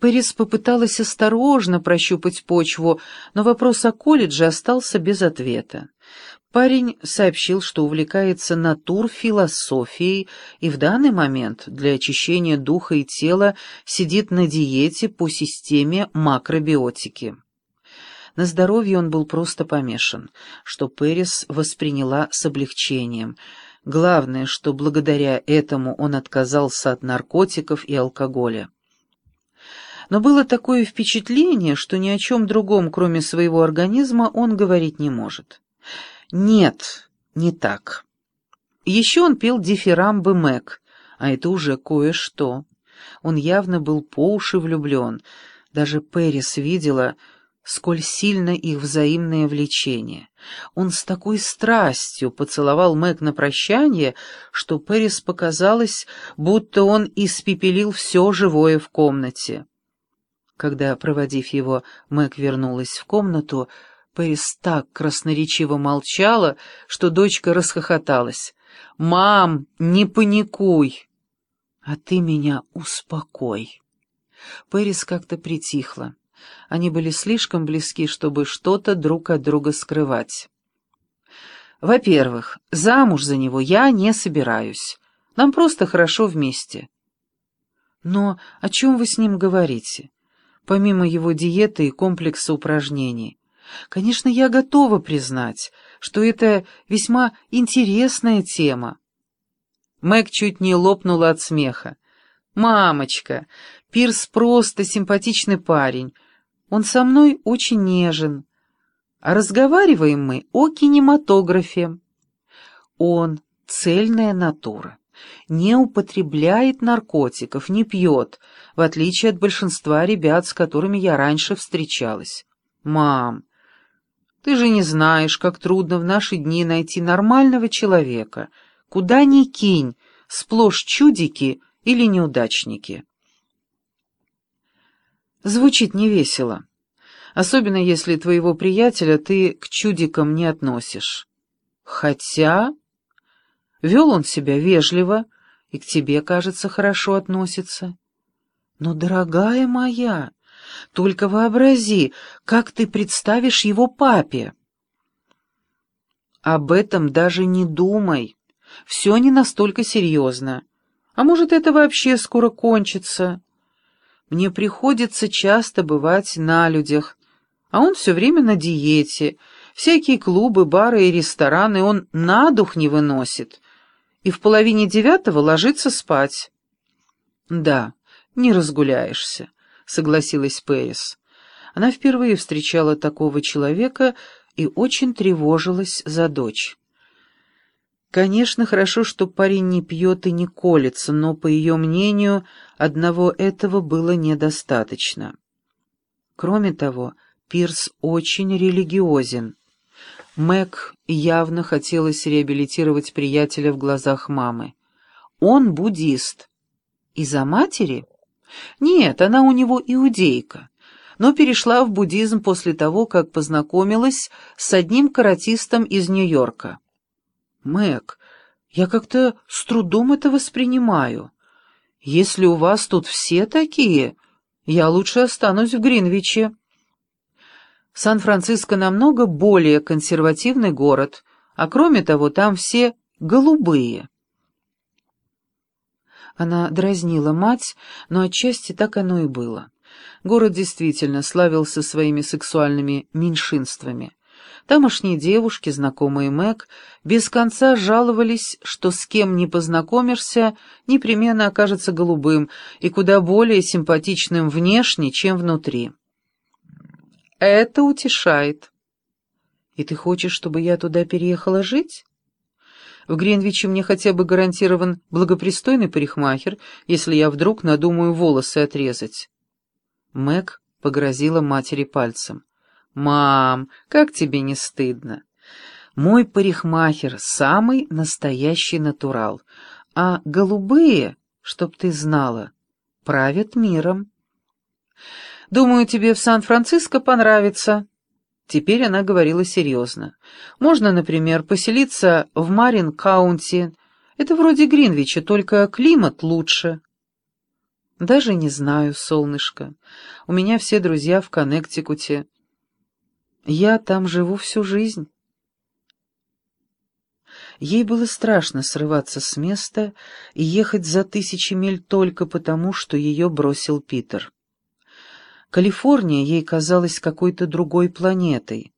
Пэрис попыталась осторожно прощупать почву, но вопрос о колледже остался без ответа. Парень сообщил, что увлекается натурфилософией и в данный момент для очищения духа и тела сидит на диете по системе макробиотики. На здоровье он был просто помешан, что Пэрис восприняла с облегчением. Главное, что благодаря этому он отказался от наркотиков и алкоголя. Но было такое впечатление, что ни о чем другом, кроме своего организма, он говорить не может. Нет, не так. Еще он пел дифирамбы Мэг, а это уже кое-что. Он явно был по уши влюблен. Даже Пэрис видела, сколь сильно их взаимное влечение. Он с такой страстью поцеловал Мэг на прощание, что Пэрис показалось, будто он испепелил все живое в комнате. Когда, проводив его, Мэг вернулась в комнату, Пэрис так красноречиво молчала, что дочка расхохоталась. «Мам, не паникуй!» «А ты меня успокой!» Пэрис как-то притихла. Они были слишком близки, чтобы что-то друг от друга скрывать. «Во-первых, замуж за него я не собираюсь. Нам просто хорошо вместе». «Но о чем вы с ним говорите? Помимо его диеты и комплекса упражнений. Конечно, я готова признать, что это весьма интересная тема». Мэг чуть не лопнула от смеха. «Мамочка, Пирс просто симпатичный парень, он со мной очень нежен. А разговариваем мы о кинематографе. Он — цельная натура. Не употребляет наркотиков, не пьет, в отличие от большинства ребят, с которыми я раньше встречалась. Мам, ты же не знаешь, как трудно в наши дни найти нормального человека. Куда ни кинь, сплошь чудики или неудачники. Звучит невесело. Особенно если твоего приятеля ты к чудикам не относишь. Хотя... Вел он себя вежливо и к тебе, кажется, хорошо относится. Но, дорогая моя, только вообрази, как ты представишь его папе. Об этом даже не думай. Все не настолько серьезно. А может, это вообще скоро кончится. Мне приходится часто бывать на людях, а он все время на диете. Всякие клубы, бары и рестораны он на дух не выносит. И в половине девятого ложится спать. «Да, не разгуляешься», — согласилась Пэрис. Она впервые встречала такого человека и очень тревожилась за дочь. Конечно, хорошо, что парень не пьет и не колется, но, по ее мнению, одного этого было недостаточно. Кроме того, Пирс очень религиозен. Мэг явно хотелось реабилитировать приятеля в глазах мамы. Он буддист. Из-за матери? Нет, она у него иудейка, но перешла в буддизм после того, как познакомилась с одним каратистом из Нью-Йорка. Мэг, я как-то с трудом это воспринимаю. Если у вас тут все такие, я лучше останусь в Гринвиче. Сан-Франциско намного более консервативный город, а кроме того, там все голубые. Она дразнила мать, но отчасти так оно и было. Город действительно славился своими сексуальными меньшинствами. Тамошние девушки, знакомые Мэг, без конца жаловались, что с кем не познакомишься, непременно окажется голубым и куда более симпатичным внешне, чем внутри. Это утешает. И ты хочешь, чтобы я туда переехала жить? В Гринвиче мне хотя бы гарантирован благопристойный парикмахер, если я вдруг надумаю волосы отрезать. Мэг погрозила матери пальцем. «Мам, как тебе не стыдно? Мой парикмахер — самый настоящий натурал, а голубые, чтоб ты знала, правят миром. Думаю, тебе в Сан-Франциско понравится». Теперь она говорила серьезно. «Можно, например, поселиться в Марин-Каунти. Это вроде Гринвича, только климат лучше». Даже не знаю, солнышко. У меня все друзья в Коннектикуте. Я там живу всю жизнь. Ей было страшно срываться с места и ехать за тысячи миль только потому, что ее бросил Питер. Калифорния ей казалась какой-то другой планетой.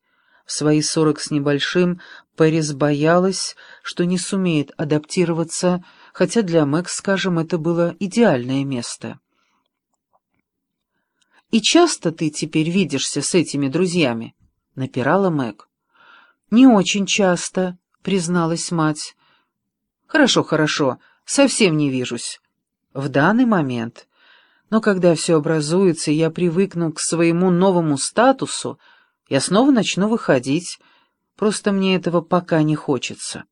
В свои сорок с небольшим Пэрис боялась, что не сумеет адаптироваться, хотя для Мэг, скажем, это было идеальное место. «И часто ты теперь видишься с этими друзьями?» — напирала Мэг. «Не очень часто», — призналась мать. «Хорошо, хорошо, совсем не вижусь. В данный момент. Но когда все образуется, и я привыкну к своему новому статусу, я снова начну выходить. Просто мне этого пока не хочется».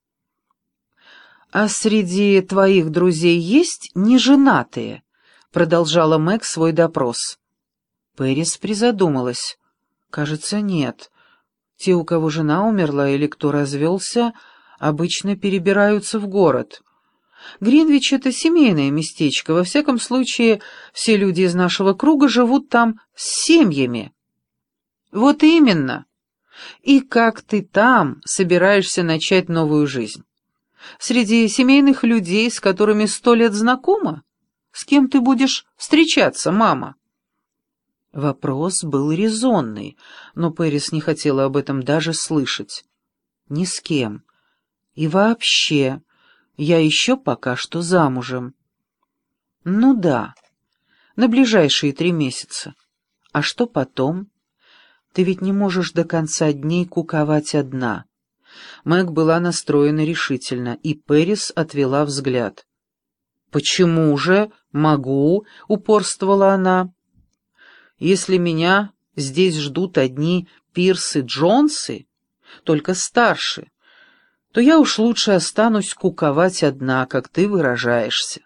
«А среди твоих друзей есть неженатые?» — продолжала Мэг свой допрос. Пэрис призадумалась. «Кажется, нет. Те, у кого жена умерла или кто развелся, обычно перебираются в город. Гринвич — это семейное местечко, во всяком случае, все люди из нашего круга живут там с семьями. Вот именно. И как ты там собираешься начать новую жизнь? Среди семейных людей, с которыми сто лет знакома? С кем ты будешь встречаться, мама? Вопрос был резонный, но Пэрис не хотела об этом даже слышать. Ни с кем. И вообще, я еще пока что замужем. Ну да, на ближайшие три месяца. А что потом? Ты ведь не можешь до конца дней куковать одна. Мэг была настроена решительно, и Пэрис отвела взгляд. «Почему же? Могу», — упорствовала она. Если меня здесь ждут одни Пирсы-Джонсы, только старше, то я уж лучше останусь куковать одна, как ты выражаешься.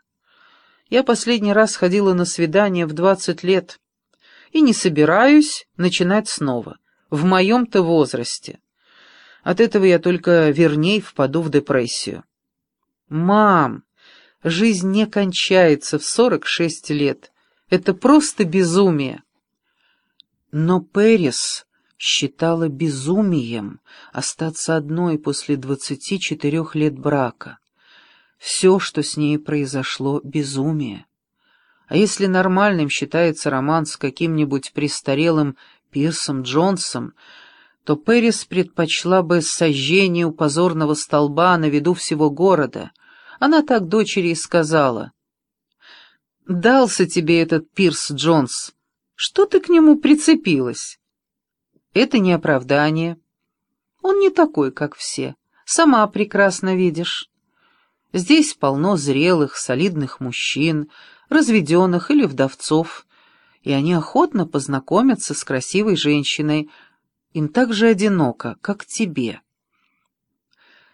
Я последний раз ходила на свидание в двадцать лет и не собираюсь начинать снова, в моем-то возрасте. От этого я только верней впаду в депрессию. «Мам, жизнь не кончается в сорок шесть лет. Это просто безумие». Но Пэрис считала безумием остаться одной после двадцати четырех лет брака. Все, что с ней произошло, — безумие. А если нормальным считается роман с каким-нибудь престарелым Пирсом Джонсом, то Пэрис предпочла бы сожжение у позорного столба на виду всего города. Она так дочери и сказала. «Дался тебе этот Пирс Джонс, что ты к нему прицепилась? Это не оправдание. Он не такой, как все. Сама прекрасно видишь. Здесь полно зрелых, солидных мужчин, разведенных или вдовцов, и они охотно познакомятся с красивой женщиной. Им так же одиноко, как тебе.